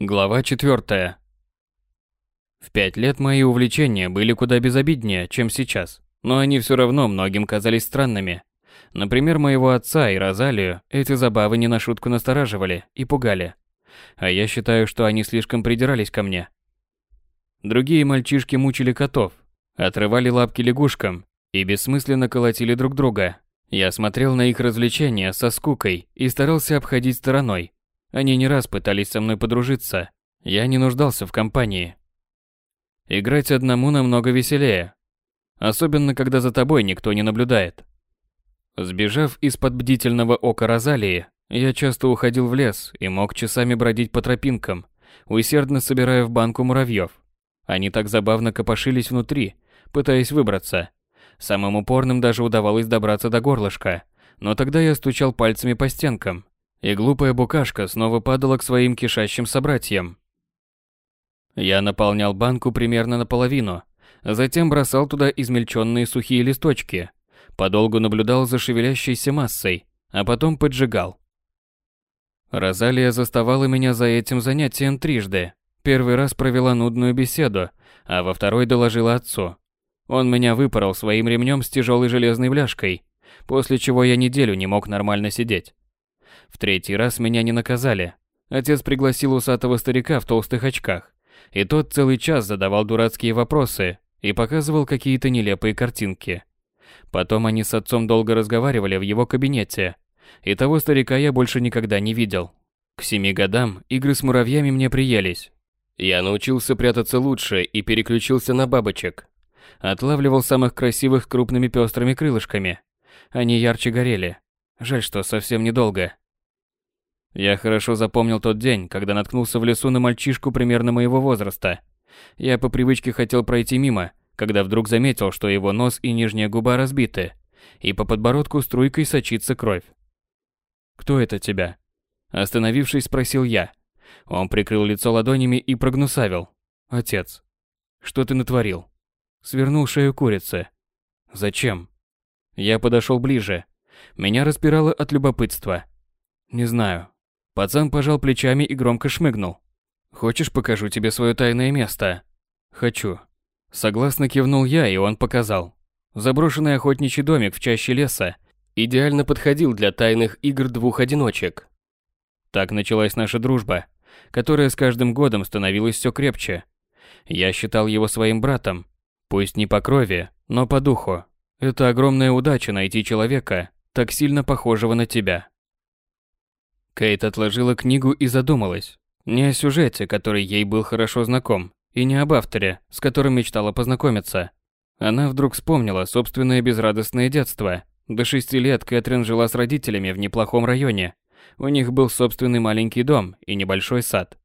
Глава 4. В пять лет мои увлечения были куда безобиднее, чем сейчас, но они все равно многим казались странными. Например, моего отца и Розалию эти забавы не на шутку настораживали и пугали. А я считаю, что они слишком придирались ко мне. Другие мальчишки мучили котов, отрывали лапки лягушкам и бессмысленно колотили друг друга. Я смотрел на их развлечения со скукой и старался обходить стороной, они не раз пытались со мной подружиться. Я не нуждался в компании. Играть одному намного веселее. Особенно, когда за тобой никто не наблюдает. Сбежав из-под бдительного ока Розалии, я часто уходил в лес и мог часами бродить по тропинкам, усердно собирая в банку муравьев. Они так забавно копошились внутри, пытаясь выбраться. Самым упорным даже удавалось добраться до горлышка, но тогда я стучал пальцами по стенкам, и глупая букашка снова падала к своим кишащим собратьям. Я наполнял банку примерно наполовину, затем бросал туда измельченные сухие листочки, подолгу наблюдал за шевелящейся массой, а потом поджигал. Розалия заставала меня за этим занятием трижды. Первый раз провела нудную беседу, а во второй доложила отцу. Он меня выпорол своим ремнем с тяжелой железной бляшкой, после чего я неделю не мог нормально сидеть. В третий раз меня не наказали. Отец пригласил усатого старика в толстых очках, и тот целый час задавал дурацкие вопросы и показывал какие-то нелепые картинки. Потом они с отцом долго разговаривали в его кабинете, и того старика я больше никогда не видел. К семи годам игры с муравьями мне приелись. Я научился прятаться лучше и переключился на бабочек. Отлавливал самых красивых крупными пестрыми крылышками. Они ярче горели. Жаль, что совсем недолго. Я хорошо запомнил тот день, когда наткнулся в лесу на мальчишку примерно моего возраста. Я по привычке хотел пройти мимо, когда вдруг заметил, что его нос и нижняя губа разбиты, и по подбородку струйкой сочится кровь. «Кто это тебя?» Остановившись, спросил я. Он прикрыл лицо ладонями и прогнусавил. «Отец, что ты натворил?» Свернул шею курицы. «Зачем?» Я подошел ближе. Меня распирало от любопытства. «Не знаю, Пацан пожал плечами и громко шмыгнул. «Хочешь, покажу тебе свое тайное место?» «Хочу». Согласно кивнул я, и он показал. Заброшенный охотничий домик в чаще леса идеально подходил для тайных игр двух одиночек. Так началась наша дружба, которая с каждым годом становилась все крепче. Я считал его своим братом, пусть не по крови, но по духу. Это огромная удача найти человека, так сильно похожего на тебя. Кейт отложила книгу и задумалась. Не о сюжете, который ей был хорошо знаком, и не об авторе, с которым мечтала познакомиться. Она вдруг вспомнила собственное безрадостное детство. До шести лет Кэтрин жила с родителями в неплохом районе. У них был собственный маленький дом и небольшой сад.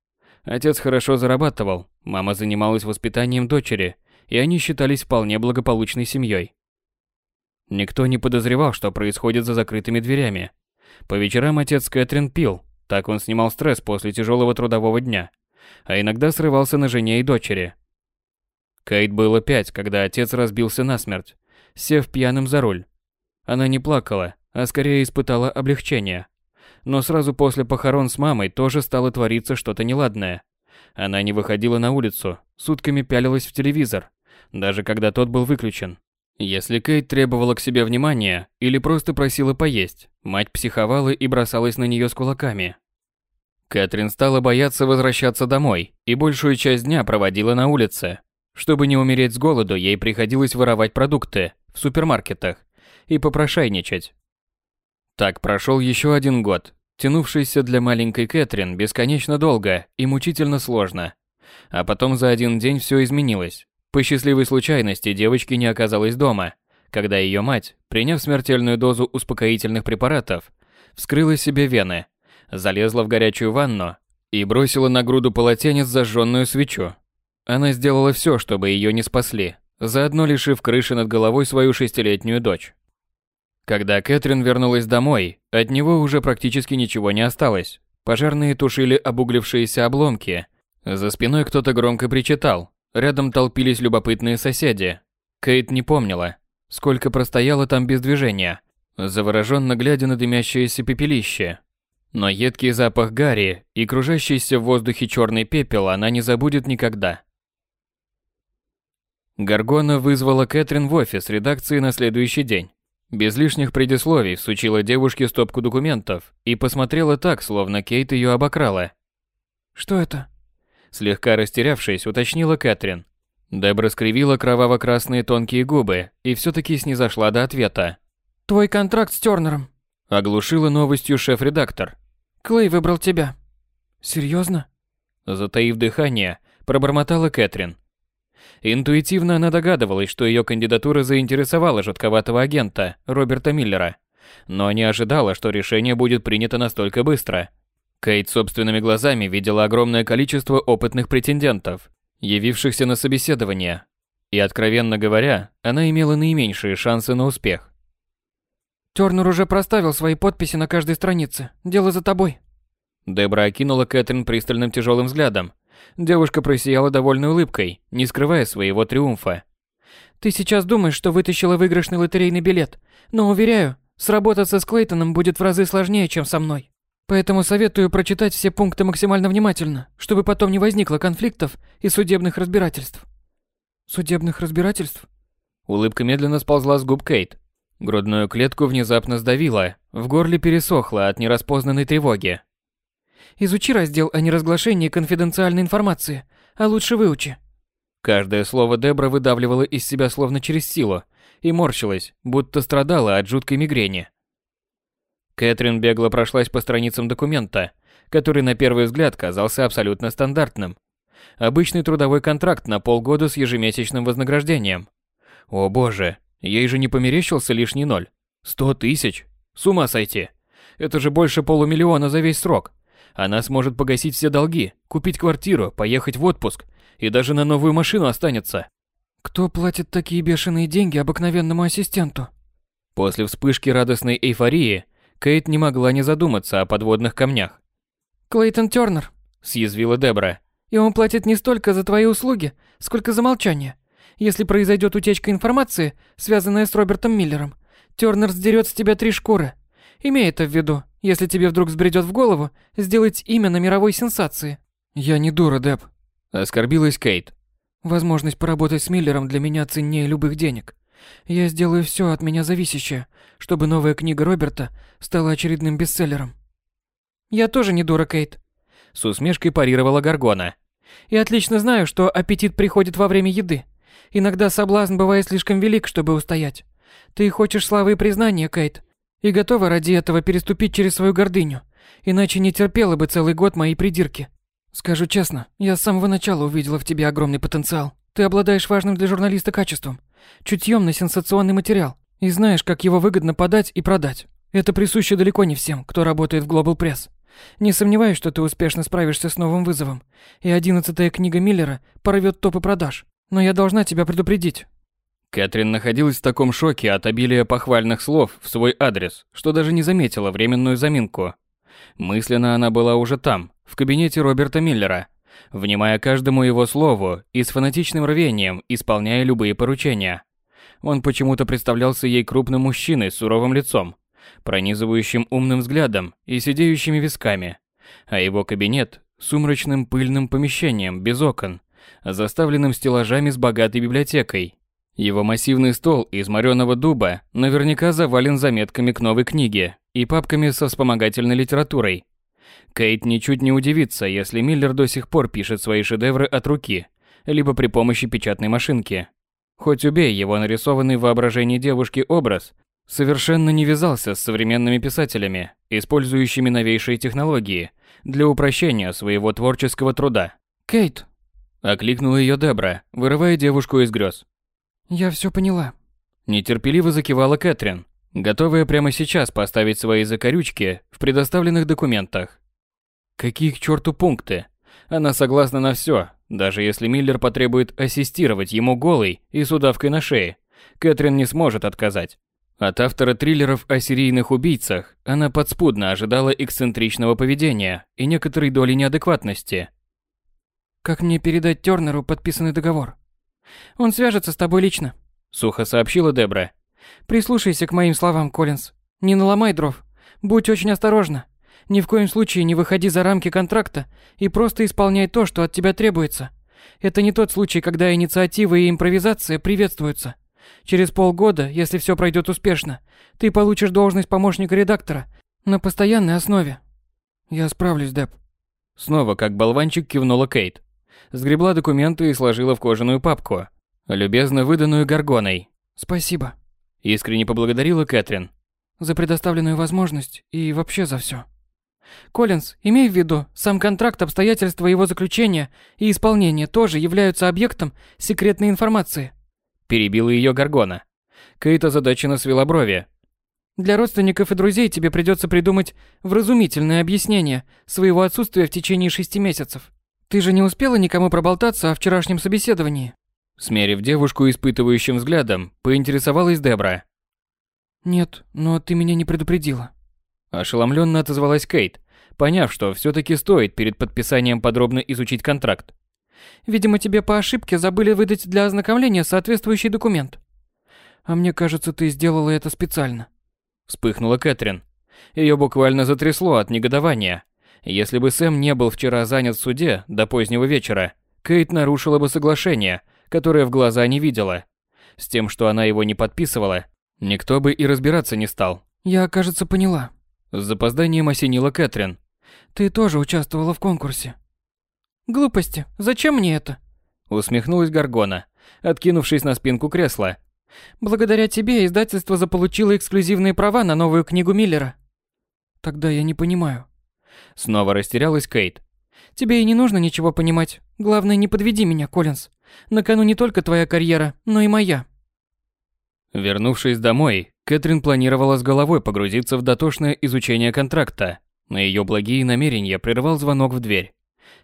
Отец хорошо зарабатывал, мама занималась воспитанием дочери, и они считались вполне благополучной семьей. Никто не подозревал, что происходит за закрытыми дверями, по вечерам отец Кэтрин пил, так он снимал стресс после тяжелого трудового дня, а иногда срывался на жене и дочери. Кейт было пять, когда отец разбился насмерть, сев пьяным за руль. Она не плакала, а скорее испытала облегчение. Но сразу после похорон с мамой тоже стало твориться что-то неладное. Она не выходила на улицу, сутками пялилась в телевизор, даже когда тот был выключен. Если Кейт требовала к себе внимания или просто просила поесть, мать психовала и бросалась на нее с кулаками. Кэтрин стала бояться возвращаться домой и большую часть дня проводила на улице. Чтобы не умереть с голоду, ей приходилось воровать продукты в супермаркетах и попрошайничать. Так прошел еще один год, тянувшийся для маленькой Кэтрин бесконечно долго и мучительно сложно. А потом за один день все изменилось. По счастливой случайности девочки не оказалась дома, когда ее мать, приняв смертельную дозу успокоительных препаратов, вскрыла себе вены, залезла в горячую ванну и бросила на груду полотенец зажженную свечу. Она сделала все, чтобы ее не спасли, заодно лишив крыши над головой свою шестилетнюю дочь. Когда Кэтрин вернулась домой, от него уже практически ничего не осталось. Пожарные тушили обуглившиеся обломки. За спиной кто-то громко причитал, Рядом толпились любопытные соседи. Кейт не помнила, сколько простояла там без движения, завороженно глядя на дымящееся пепелище. Но едкий запах гари и кружащийся в воздухе черный пепел она не забудет никогда. Гаргона вызвала Кэтрин в офис редакции на следующий день. Без лишних предисловий всучила девушке стопку документов и посмотрела так, словно Кейт ее обокрала. «Что это?» Слегка растерявшись, уточнила Кэтрин. Дебра скривила кроваво-красные тонкие губы и все-таки снизошла до ответа. «Твой контракт с Тернером», — оглушила новостью шеф-редактор. «Клей выбрал тебя». «Серьезно?» Затаив дыхание, пробормотала Кэтрин. Интуитивно она догадывалась, что ее кандидатура заинтересовала жутковатого агента Роберта Миллера, но не ожидала, что решение будет принято настолько быстро. Кейт собственными глазами видела огромное количество опытных претендентов, явившихся на собеседование, и, откровенно говоря, она имела наименьшие шансы на успех. Тернер уже проставил свои подписи на каждой странице. Дело за тобой. Дебра окинула Кэтрин пристальным тяжелым взглядом, Девушка просияла довольной улыбкой, не скрывая своего триумфа. «Ты сейчас думаешь, что вытащила выигрышный лотерейный билет, но, уверяю, сработаться с Клейтоном будет в разы сложнее, чем со мной. Поэтому советую прочитать все пункты максимально внимательно, чтобы потом не возникло конфликтов и судебных разбирательств». «Судебных разбирательств?» Улыбка медленно сползла с губ Кейт. Грудную клетку внезапно сдавило, в горле пересохло от нераспознанной тревоги. Изучи раздел о неразглашении конфиденциальной информации, а лучше выучи. Каждое слово Дебра выдавливала из себя словно через силу и морщилась, будто страдала от жуткой мигрени. Кэтрин бегло прошлась по страницам документа, который на первый взгляд казался абсолютно стандартным. Обычный трудовой контракт на полгода с ежемесячным вознаграждением. О боже, ей же не померещился лишний ноль. Сто тысяч? С ума сойти. Это же больше полумиллиона за весь срок. Она сможет погасить все долги, купить квартиру, поехать в отпуск и даже на новую машину останется. Кто платит такие бешеные деньги обыкновенному ассистенту? После вспышки радостной эйфории Кейт не могла не задуматься о подводных камнях. Клейтон Тёрнер, съязвила Дебра. И он платит не столько за твои услуги, сколько за молчание. Если произойдет утечка информации, связанная с Робертом Миллером, Тёрнер сдерет с тебя три шкуры. Имей это в виду если тебе вдруг взбредет в голову сделать имя на мировой сенсации. Я не дура, Деб. Оскорбилась Кейт. Возможность поработать с Миллером для меня ценнее любых денег. Я сделаю все от меня зависящее, чтобы новая книга Роберта стала очередным бестселлером. Я тоже не дура, Кейт. С усмешкой парировала Гаргона. И отлично знаю, что аппетит приходит во время еды. Иногда соблазн бывает слишком велик, чтобы устоять. Ты хочешь славы и признания, Кейт, и готова ради этого переступить через свою гордыню, иначе не терпела бы целый год мои придирки. Скажу честно, я с самого начала увидела в тебе огромный потенциал. Ты обладаешь важным для журналиста качеством, чутьем на сенсационный материал, и знаешь, как его выгодно подать и продать. Это присуще далеко не всем, кто работает в Global Press. Не сомневаюсь, что ты успешно справишься с новым вызовом, и одиннадцатая книга Миллера порвет топы продаж. Но я должна тебя предупредить, Кэтрин находилась в таком шоке от обилия похвальных слов в свой адрес, что даже не заметила временную заминку. Мысленно она была уже там, в кабинете Роберта Миллера, внимая каждому его слову и с фанатичным рвением исполняя любые поручения. Он почему-то представлялся ей крупным мужчиной с суровым лицом, пронизывающим умным взглядом и сидеющими висками, а его кабинет – сумрачным пыльным помещением без окон, заставленным стеллажами с богатой библиотекой его массивный стол из мореного дуба наверняка завален заметками к новой книге и папками со вспомогательной литературой. Кейт ничуть не удивится, если Миллер до сих пор пишет свои шедевры от руки, либо при помощи печатной машинки. Хоть убей его нарисованный в воображении девушки образ, совершенно не вязался с современными писателями, использующими новейшие технологии для упрощения своего творческого труда. «Кейт!» – окликнула ее Дебра, вырывая девушку из грез. Я все поняла. Нетерпеливо закивала Кэтрин, готовая прямо сейчас поставить свои закорючки в предоставленных документах. Какие к черту пункты? Она согласна на все, даже если Миллер потребует ассистировать ему голой и с удавкой на шее. Кэтрин не сможет отказать. От автора триллеров о серийных убийцах она подспудно ожидала эксцентричного поведения и некоторой доли неадекватности. «Как мне передать Тёрнеру подписанный договор?» Он свяжется с тобой лично», — сухо сообщила Дебра. «Прислушайся к моим словам, Коллинз. Не наломай дров. Будь очень осторожна. Ни в коем случае не выходи за рамки контракта и просто исполняй то, что от тебя требуется. Это не тот случай, когда инициатива и импровизация приветствуются. Через полгода, если все пройдет успешно, ты получишь должность помощника редактора на постоянной основе. Я справлюсь, Деп. Снова как болванчик кивнула Кейт. Сгребла документы и сложила в кожаную папку, любезно выданную Гаргоной. Спасибо. Искренне поблагодарила Кэтрин. За предоставленную возможность и вообще за все. Коллинз, имей в виду, сам контракт, обстоятельства его заключения и исполнения тоже являются объектом секретной информации. Перебила ее Гаргона. Кейт озадаченно свела брови. Для родственников и друзей тебе придется придумать вразумительное объяснение своего отсутствия в течение шести месяцев. Ты же не успела никому проболтаться о вчерашнем собеседовании? Смерив девушку испытывающим взглядом, поинтересовалась Дебра. Нет, но ты меня не предупредила. Ошеломленно отозвалась Кейт, поняв, что все-таки стоит перед подписанием подробно изучить контракт. Видимо, тебе по ошибке забыли выдать для ознакомления соответствующий документ. А мне кажется, ты сделала это специально. Вспыхнула Кэтрин. Ее буквально затрясло от негодования. Если бы Сэм не был вчера занят в суде до позднего вечера, Кейт нарушила бы соглашение, которое в глаза не видела. С тем, что она его не подписывала, никто бы и разбираться не стал. Я, кажется, поняла. С запозданием осенила Кэтрин. Ты тоже участвовала в конкурсе. Глупости. Зачем мне это? Усмехнулась Гаргона, откинувшись на спинку кресла. Благодаря тебе издательство заполучило эксклюзивные права на новую книгу Миллера. Тогда я не понимаю. Снова растерялась Кейт. Тебе и не нужно ничего понимать. Главное, не подведи меня, Коллинз. На кону не только твоя карьера, но и моя. Вернувшись домой, Кэтрин планировала с головой погрузиться в дотошное изучение контракта. На ее благие намерения прервал звонок в дверь.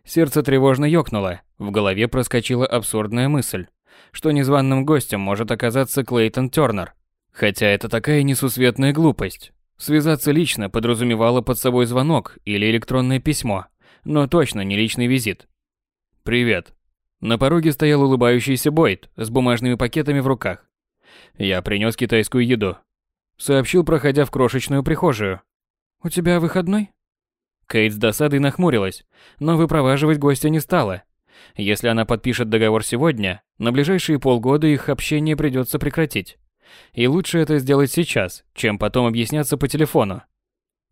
Сердце тревожно ёкнуло, в голове проскочила абсурдная мысль, что незваным гостем может оказаться Клейтон Тёрнер. Хотя это такая несусветная глупость. Связаться лично подразумевало под собой звонок или электронное письмо, но точно не личный визит. «Привет». На пороге стоял улыбающийся Бойд с бумажными пакетами в руках. «Я принес китайскую еду», — сообщил, проходя в крошечную прихожую. «У тебя выходной?» Кейт с досадой нахмурилась, но выпроваживать гостя не стала. Если она подпишет договор сегодня, на ближайшие полгода их общение придется прекратить. И лучше это сделать сейчас, чем потом объясняться по телефону.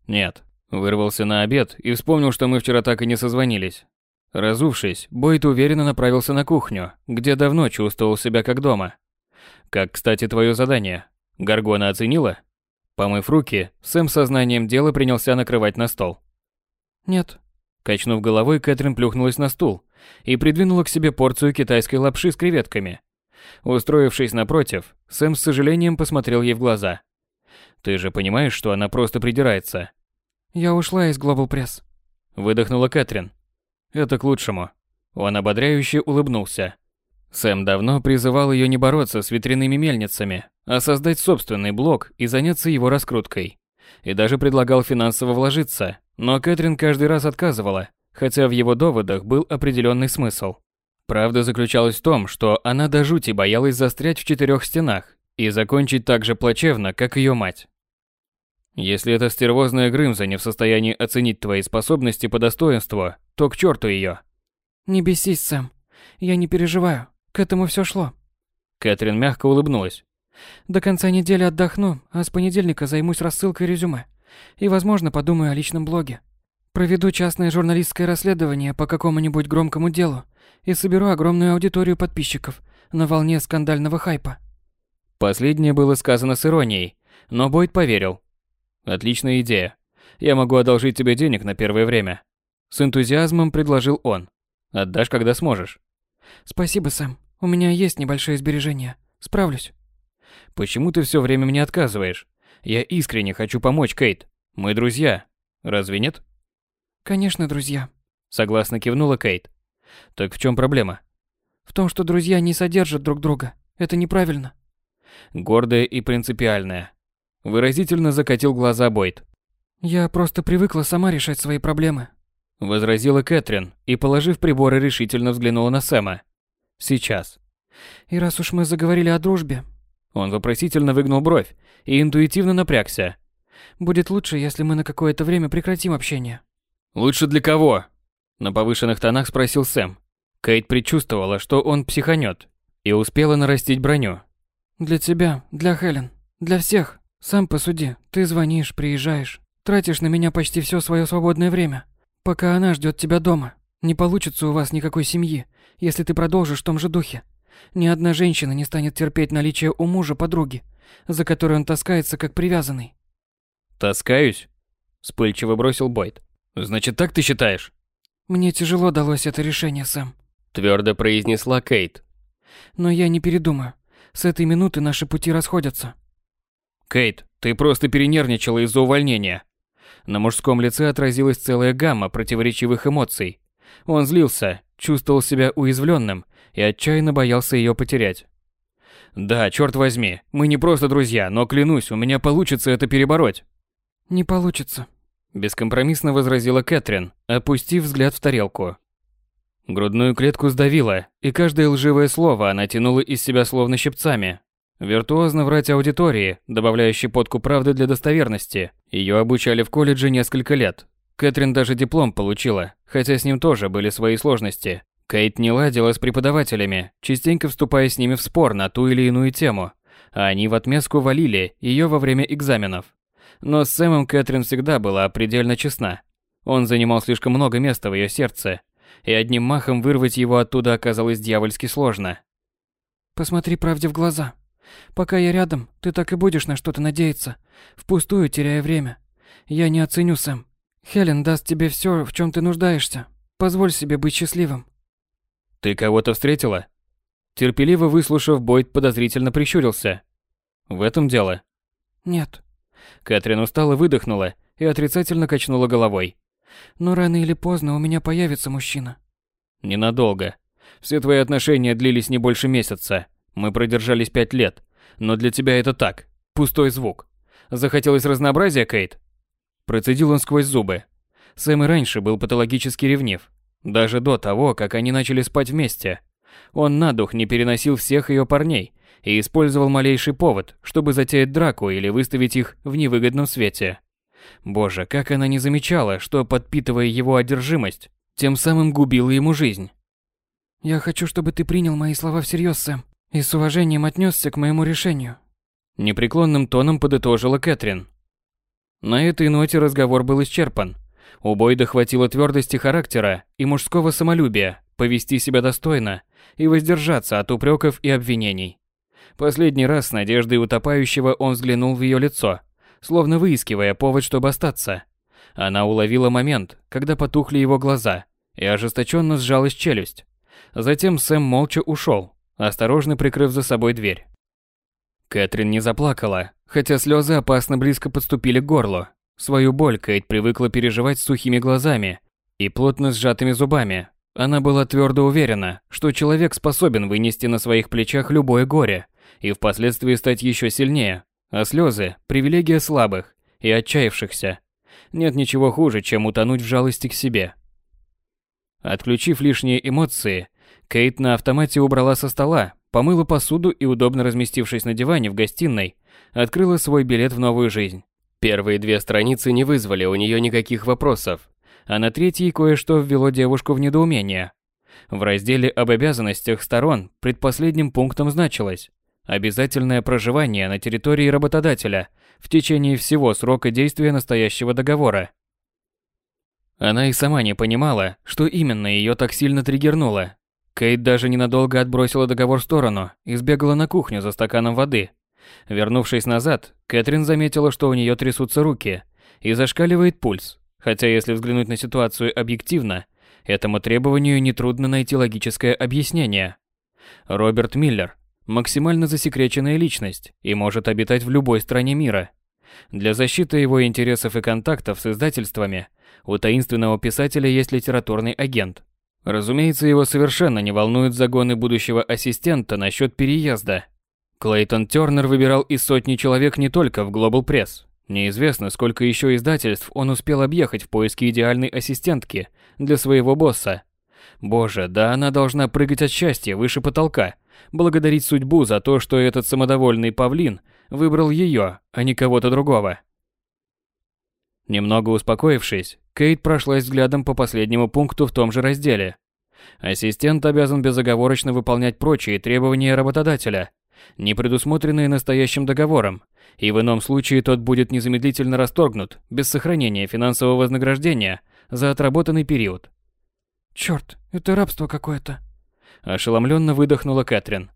Нет, вырвался на обед и вспомнил, что мы вчера так и не созвонились. Разувшись, Бойт уверенно направился на кухню, где давно чувствовал себя как дома. Как, кстати, твое задание? Гаргона оценила? Помыв руки, Сэм сознанием дела принялся накрывать на стол. Нет. Качнув головой, Кэтрин плюхнулась на стул и придвинула к себе порцию китайской лапши с креветками. Устроившись напротив, Сэм с сожалением посмотрел ей в глаза. «Ты же понимаешь, что она просто придирается?» «Я ушла из Global Press», — выдохнула Кэтрин. «Это к лучшему». Он ободряюще улыбнулся. Сэм давно призывал ее не бороться с ветряными мельницами, а создать собственный блог и заняться его раскруткой. И даже предлагал финансово вложиться, но Кэтрин каждый раз отказывала, хотя в его доводах был определенный смысл. Правда заключалась в том, что она до жути боялась застрять в четырех стенах и закончить так же плачевно, как ее мать. Если эта стервозная Грымза не в состоянии оценить твои способности по достоинству, то к черту ее. Не бесись, Сэм. Я не переживаю. К этому все шло. Кэтрин мягко улыбнулась. До конца недели отдохну, а с понедельника займусь рассылкой резюме. И, возможно, подумаю о личном блоге. Проведу частное журналистское расследование по какому-нибудь громкому делу и соберу огромную аудиторию подписчиков на волне скандального хайпа. Последнее было сказано с иронией, но Бойд поверил. Отличная идея. Я могу одолжить тебе денег на первое время. С энтузиазмом предложил он. Отдашь, когда сможешь. Спасибо, Сэм. У меня есть небольшие сбережения. Справлюсь. Почему ты все время мне отказываешь? Я искренне хочу помочь, Кейт. Мы друзья. Разве нет? Конечно, друзья. Согласно кивнула Кейт. Так в чем проблема? В том, что друзья не содержат друг друга. Это неправильно. Гордая и принципиальная. Выразительно закатил глаза Бойд. Я просто привыкла сама решать свои проблемы. Возразила Кэтрин и, положив приборы, решительно взглянула на Сэма. Сейчас. И раз уж мы заговорили о дружбе... Он вопросительно выгнул бровь и интуитивно напрягся. Будет лучше, если мы на какое-то время прекратим общение. Лучше для кого? На повышенных тонах спросил Сэм. Кейт предчувствовала, что он психанет, и успела нарастить броню. Для тебя, для Хелен, для всех. Сам посуди, ты звонишь, приезжаешь, тратишь на меня почти все свое свободное время, пока она ждет тебя дома. Не получится у вас никакой семьи, если ты продолжишь в том же духе. Ни одна женщина не станет терпеть наличие у мужа подруги, за которой он таскается как привязанный. Таскаюсь? Вспыльчиво бросил Бойд. Значит, так ты считаешь? Мне тяжело далось это решение, Сэм. Твердо произнесла Кейт. Но я не передумаю. С этой минуты наши пути расходятся. Кейт, ты просто перенервничала из-за увольнения. На мужском лице отразилась целая гамма противоречивых эмоций. Он злился, чувствовал себя уязвленным и отчаянно боялся ее потерять. Да, черт возьми, мы не просто друзья, но клянусь, у меня получится это перебороть. Не получится. Бескомпромиссно возразила Кэтрин, опустив взгляд в тарелку. Грудную клетку сдавило, и каждое лживое слово она тянула из себя словно щипцами. Виртуозно врать аудитории, добавляя щепотку правды для достоверности. Ее обучали в колледже несколько лет. Кэтрин даже диплом получила, хотя с ним тоже были свои сложности. Кейт не ладила с преподавателями, частенько вступая с ними в спор на ту или иную тему, а они в отместку валили ее во время экзаменов. Но с Сэмом Кэтрин всегда была предельно честна. Он занимал слишком много места в ее сердце, и одним махом вырвать его оттуда оказалось дьявольски сложно. «Посмотри правде в глаза. Пока я рядом, ты так и будешь на что-то надеяться, впустую теряя время. Я не оценю, Сэм. Хелен даст тебе все, в чем ты нуждаешься. Позволь себе быть счастливым». «Ты кого-то встретила?» Терпеливо выслушав, Бойд подозрительно прищурился. «В этом дело?» «Нет». Кэтрин устало выдохнула и отрицательно качнула головой. Но рано или поздно у меня появится мужчина. Ненадолго. Все твои отношения длились не больше месяца. Мы продержались пять лет. Но для тебя это так. Пустой звук. Захотелось разнообразия, Кейт? Процедил он сквозь зубы. Сэм и раньше был патологически ревнив. Даже до того, как они начали спать вместе. Он на дух не переносил всех ее парней и использовал малейший повод, чтобы затеять драку или выставить их в невыгодном свете. Боже, как она не замечала, что, подпитывая его одержимость, тем самым губила ему жизнь. «Я хочу, чтобы ты принял мои слова всерьез, Сэм, и с уважением отнесся к моему решению», непреклонным тоном подытожила Кэтрин. На этой ноте разговор был исчерпан. У Бойда хватило твердости характера и мужского самолюбия повести себя достойно и воздержаться от упреков и обвинений. Последний раз с надеждой утопающего он взглянул в ее лицо – словно выискивая повод, чтобы остаться. Она уловила момент, когда потухли его глаза, и ожесточенно сжалась челюсть. Затем Сэм молча ушел, осторожно прикрыв за собой дверь. Кэтрин не заплакала, хотя слезы опасно близко подступили к горлу. Свою боль Кейт привыкла переживать сухими глазами и плотно сжатыми зубами. Она была твердо уверена, что человек способен вынести на своих плечах любое горе и впоследствии стать еще сильнее, а слезы – привилегия слабых и отчаявшихся. Нет ничего хуже, чем утонуть в жалости к себе. Отключив лишние эмоции, Кейт на автомате убрала со стола, помыла посуду и, удобно разместившись на диване в гостиной, открыла свой билет в новую жизнь. Первые две страницы не вызвали у нее никаких вопросов, а на третьей кое-что ввело девушку в недоумение. В разделе об обязанностях сторон предпоследним пунктом значилось Обязательное проживание на территории работодателя в течение всего срока действия настоящего договора. Она и сама не понимала, что именно ее так сильно триггернуло. Кейт даже ненадолго отбросила договор в сторону и сбегала на кухню за стаканом воды. Вернувшись назад, Кэтрин заметила, что у нее трясутся руки и зашкаливает пульс. Хотя если взглянуть на ситуацию объективно, этому требованию нетрудно найти логическое объяснение. Роберт Миллер максимально засекреченная личность и может обитать в любой стране мира. Для защиты его интересов и контактов с издательствами у таинственного писателя есть литературный агент. Разумеется, его совершенно не волнуют загоны будущего ассистента насчет переезда. Клейтон Тернер выбирал из сотни человек не только в Global Press. Неизвестно, сколько еще издательств он успел объехать в поиске идеальной ассистентки для своего босса. Боже, да она должна прыгать от счастья выше потолка – благодарить судьбу за то, что этот самодовольный павлин выбрал ее, а не кого-то другого. Немного успокоившись, Кейт прошлась взглядом по последнему пункту в том же разделе. Ассистент обязан безоговорочно выполнять прочие требования работодателя, не предусмотренные настоящим договором, и в ином случае тот будет незамедлительно расторгнут без сохранения финансового вознаграждения за отработанный период. Черт, это рабство какое-то. Ошеломленно выдохнула Кэтрин.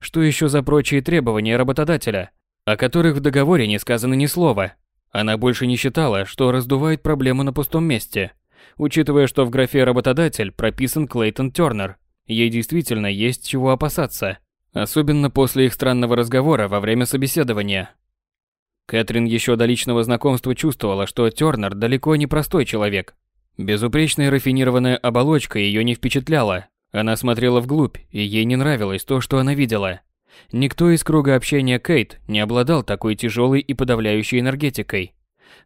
Что еще за прочие требования работодателя, о которых в договоре не сказано ни слова? Она больше не считала, что раздувает проблему на пустом месте. Учитывая, что в графе «работодатель» прописан Клейтон Тернер, ей действительно есть чего опасаться. Особенно после их странного разговора во время собеседования. Кэтрин еще до личного знакомства чувствовала, что Тернер далеко не простой человек. Безупречная рафинированная оболочка ее не впечатляла. Она смотрела вглубь, и ей не нравилось то, что она видела. Никто из круга общения Кейт не обладал такой тяжелой и подавляющей энергетикой.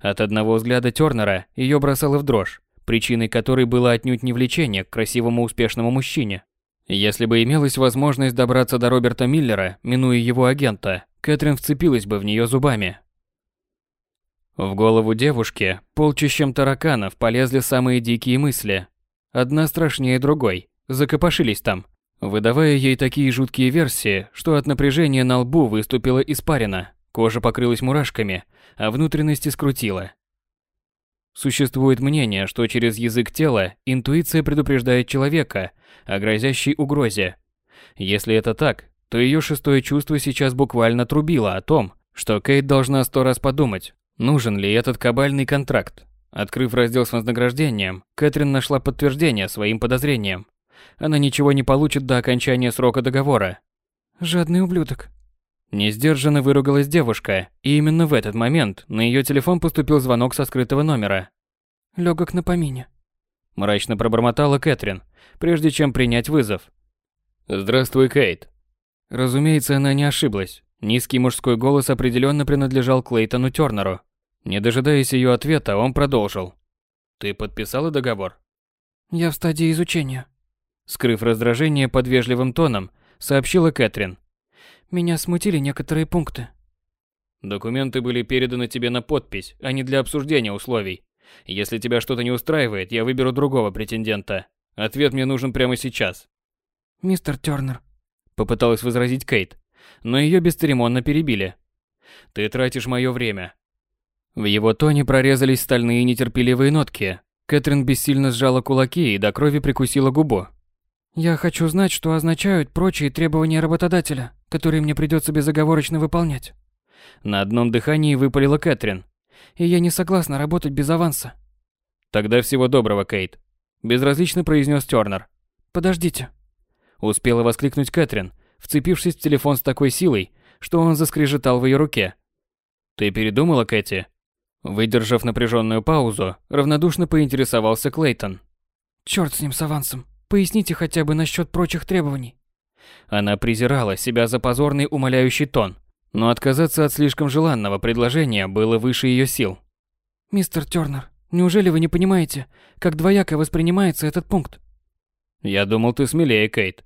От одного взгляда Тернера ее бросало в дрожь, причиной которой было отнюдь не влечение к красивому успешному мужчине. Если бы имелась возможность добраться до Роберта Миллера, минуя его агента, Кэтрин вцепилась бы в нее зубами. В голову девушки полчищем тараканов полезли самые дикие мысли. Одна страшнее другой, закопошились там, выдавая ей такие жуткие версии, что от напряжения на лбу выступила испарина, кожа покрылась мурашками, а внутренности скрутила. Существует мнение, что через язык тела интуиция предупреждает человека о грозящей угрозе. Если это так, то ее шестое чувство сейчас буквально трубило о том, что Кейт должна сто раз подумать, Нужен ли этот кабальный контракт? Открыв раздел с вознаграждением, Кэтрин нашла подтверждение своим подозрениям. Она ничего не получит до окончания срока договора. Жадный ублюдок. Несдержанно выругалась девушка, и именно в этот момент на ее телефон поступил звонок со скрытого номера. Легок на помине. Мрачно пробормотала Кэтрин, прежде чем принять вызов. «Здравствуй, Кейт». Разумеется, она не ошиблась. Низкий мужской голос определенно принадлежал Клейтону Тернеру. Не дожидаясь ее ответа, он продолжил. «Ты подписала договор?» «Я в стадии изучения». Скрыв раздражение под вежливым тоном, сообщила Кэтрин. «Меня смутили некоторые пункты». «Документы были переданы тебе на подпись, а не для обсуждения условий. Если тебя что-то не устраивает, я выберу другого претендента. Ответ мне нужен прямо сейчас». «Мистер Тернер», — попыталась возразить Кейт но ее бесцеремонно перебили. «Ты тратишь мое время». В его тоне прорезались стальные нетерпеливые нотки. Кэтрин бессильно сжала кулаки и до крови прикусила губу. «Я хочу знать, что означают прочие требования работодателя, которые мне придется безоговорочно выполнять». На одном дыхании выпалила Кэтрин. «И я не согласна работать без аванса». «Тогда всего доброго, Кейт», – безразлично произнес Тёрнер. «Подождите». Успела воскликнуть Кэтрин, вцепившись в телефон с такой силой, что он заскрежетал в ее руке. «Ты передумала, Кэти?» Выдержав напряженную паузу, равнодушно поинтересовался Клейтон. «Черт с ним с авансом. Поясните хотя бы насчет прочих требований». Она презирала себя за позорный умоляющий тон, но отказаться от слишком желанного предложения было выше ее сил. «Мистер Тернер, неужели вы не понимаете, как двояко воспринимается этот пункт?» «Я думал, ты смелее, Кейт»,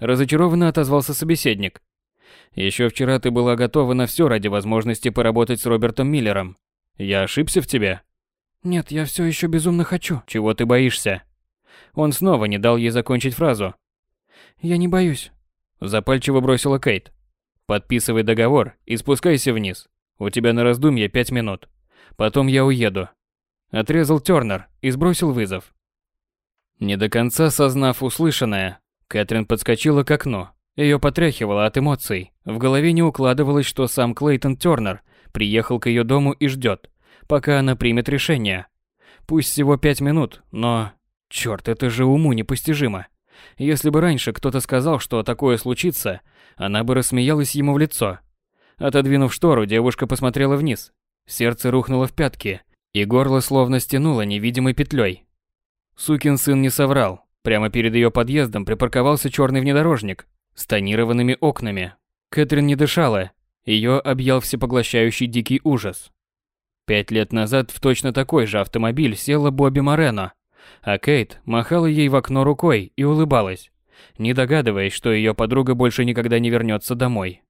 разочарованно отозвался собеседник. Еще вчера ты была готова на все ради возможности поработать с Робертом Миллером. Я ошибся в тебе? Нет, я все еще безумно хочу. Чего ты боишься? Он снова не дал ей закончить фразу. Я не боюсь. Запальчиво бросила Кейт. Подписывай договор и спускайся вниз. У тебя на раздумье пять минут. Потом я уеду. Отрезал Тернер и сбросил вызов. Не до конца сознав услышанное, Кэтрин подскочила к окну. Ее потряхивало от эмоций. В голове не укладывалось, что сам Клейтон Тернер приехал к ее дому и ждет, пока она примет решение. Пусть всего пять минут, но... Черт, это же уму непостижимо. Если бы раньше кто-то сказал, что такое случится, она бы рассмеялась ему в лицо. Отодвинув штору, девушка посмотрела вниз. Сердце рухнуло в пятки, и горло словно стянуло невидимой петлей. Сукин сын не соврал. Прямо перед ее подъездом припарковался черный внедорожник с тонированными окнами. Кэтрин не дышала, ее объял всепоглощающий дикий ужас. Пять лет назад в точно такой же автомобиль села Бобби Морено, а Кейт махала ей в окно рукой и улыбалась, не догадываясь, что ее подруга больше никогда не вернется домой.